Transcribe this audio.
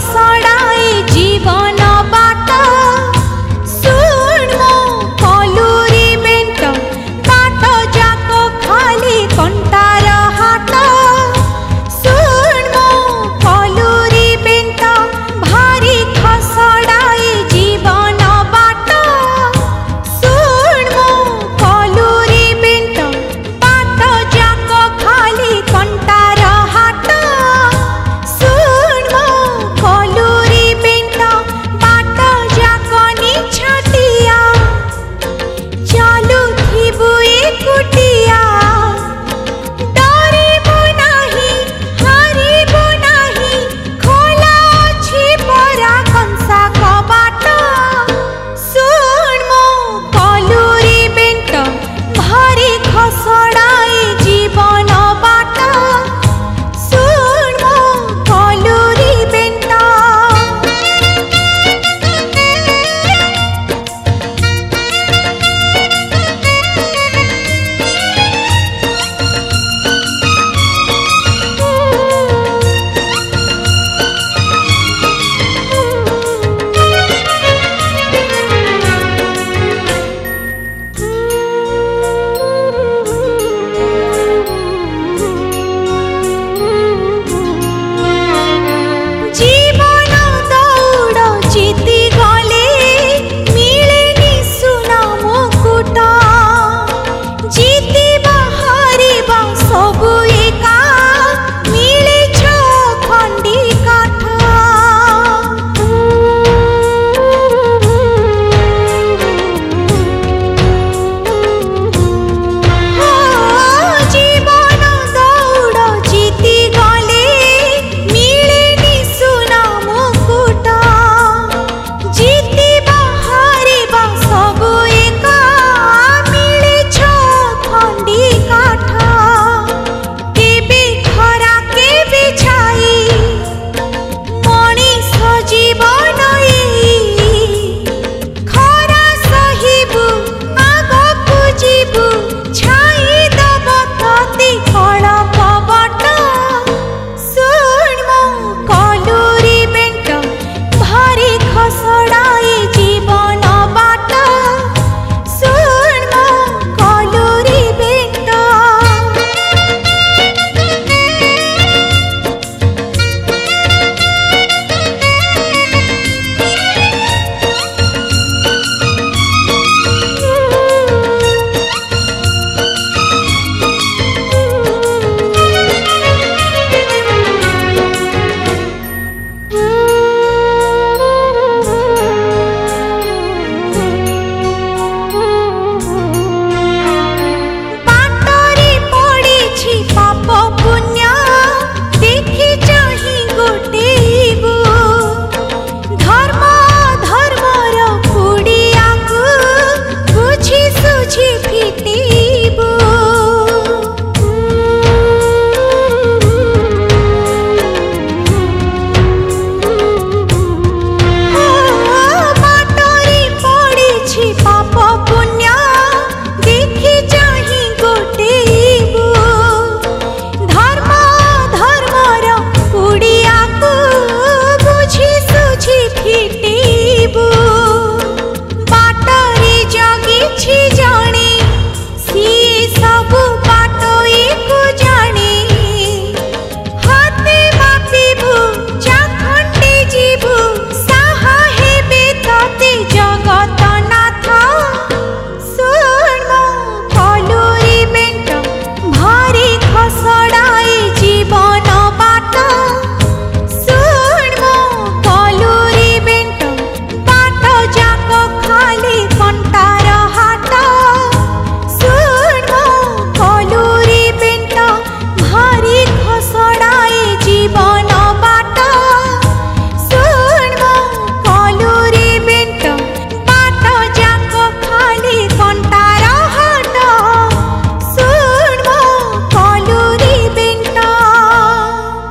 ছড়া